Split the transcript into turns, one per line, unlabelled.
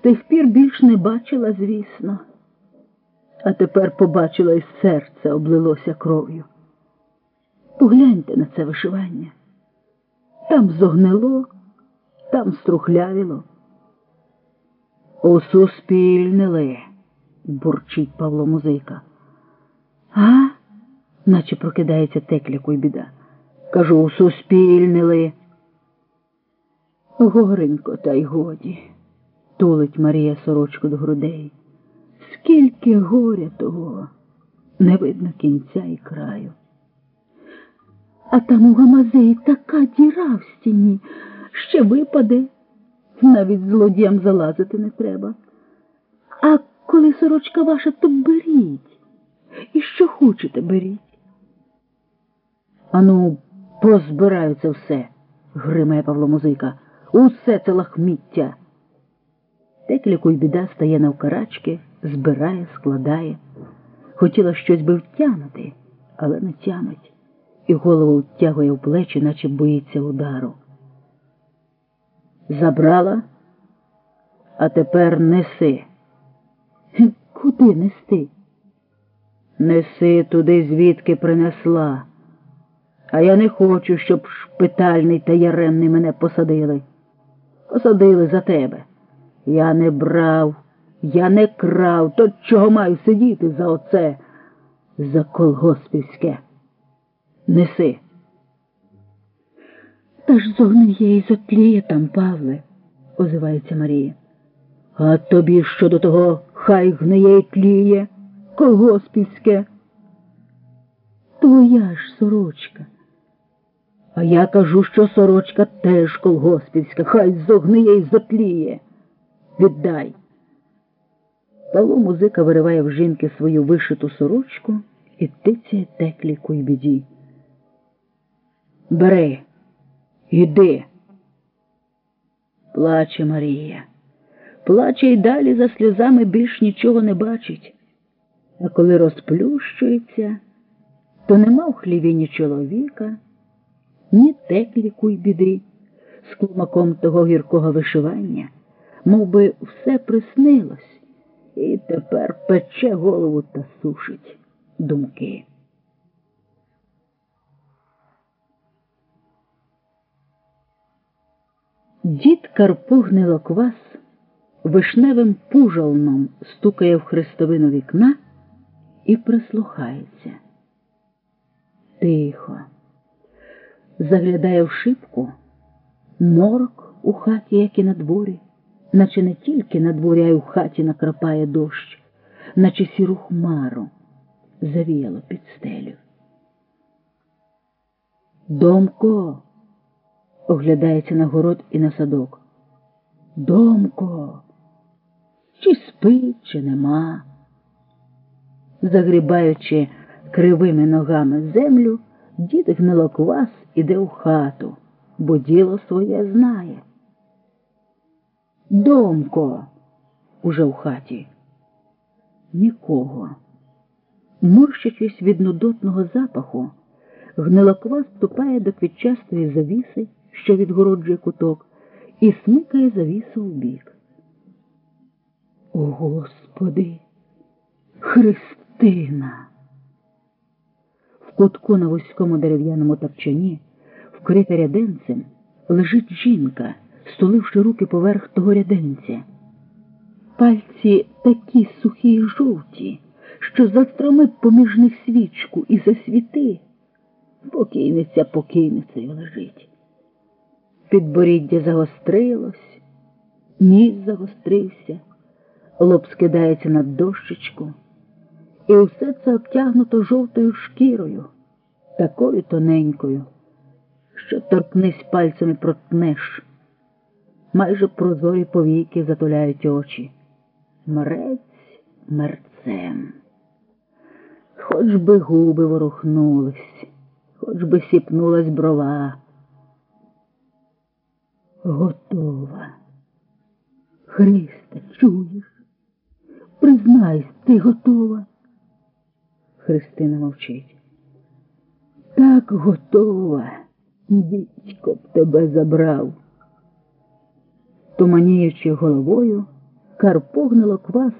Тих пір більш не бачила, звісно, а тепер побачила і серце облилося кров'ю. Погляньте на це вишивання. Там зогнило, там струхлявіло. Усуспільнили, бурчить Павло Музика. А? наче прокидається текляку й біда. Кажу, усуспільнили. Горенько, та й годі, тулить Марія сорочку до грудей. Скільки горя того, не видно кінця і краю. А там у гамазеї така діра в стіні, ще випаде, навіть злодіям залазити не треба. А коли сорочка ваша, то беріть. І що хочете, беріть. Ану, позбираються все, гримає Павло Музика. Усе це лахміття. Й біда стає навкарачки, збирає, складає. Хотіла щось би втягнути, але не тямить, і голову втягує в плечі, наче боїться удару. Забрала, а тепер неси. Куди нести? Неси туди, звідки принесла. А я не хочу, щоб шпитальний та яремний мене посадили. Посадили за тебе. Я не брав, я не крав, то чого маю сидіти за оце, за колгоспівське. Неси. Та ж зогниє і затліє там, Павле, озивається Марія. А тобі що до того хай гниє і тліє, колгоспівське. Твоя ж сорочка. А я кажу, що сорочка теж колгоспівська, хай зогниє і затліє. Віддай. Павло музика вириває в жінки свою вишиту сорочку і тицяє текліку й біді. Бери, іди. Плаче Марія. Плаче й далі за сльозами більш нічого не бачить. А коли розплющується, то нема в хліві ні чоловіка ні текліку й біди, з клумаком того гіркого вишивання, мов би все приснилось, і тепер пече голову та сушить думки. Дід Карпо Гнилоквас вишневим пужалном стукає в хрестовину вікна і прислухається. Тихо заглядає в шибку, морок у хаті, як і на дворі, наче не тільки на дворі, а й у хаті накрапає дощ, наче сіру хмару завіяло під стелю. Домко оглядається на город і на садок. Домко, чи спить, чи нема. Загрібаючи кривими ногами землю, дід гнилоквас іде в хату, бо діло своє знає. Домко уже в хаті. Нікого. Морщачись від нудотного запаху, гнилоквас ступає до квітчастої завіси, що відгороджує куток, і смикає завісу в бік. О, Господи, Христина! В кутку на вузькому дерев'яному тапчані, вкрита ряденцем, лежить жінка, столивши руки поверх того ряденця. Пальці такі сухі й жовті, що застромить поміж них свічку і засвіти. Покійниця покійницею лежить. Підборіддя загострилось, ніс загострився, лоб скидається на дощечку і все це обтягнуто жовтою шкірою, такою тоненькою, що торкнись пальцями протнеш. Майже прозорі повіки затуляють очі. Мрець мерцем. Хоч би губи ворухнулись, хоч би сіпнулась брова. Готова. Христе, чуєш? Признайся, ти готова. Христина мовчить. Так готова, дідько б тебе забрав. Туманіючи головою, Карпо гнило квас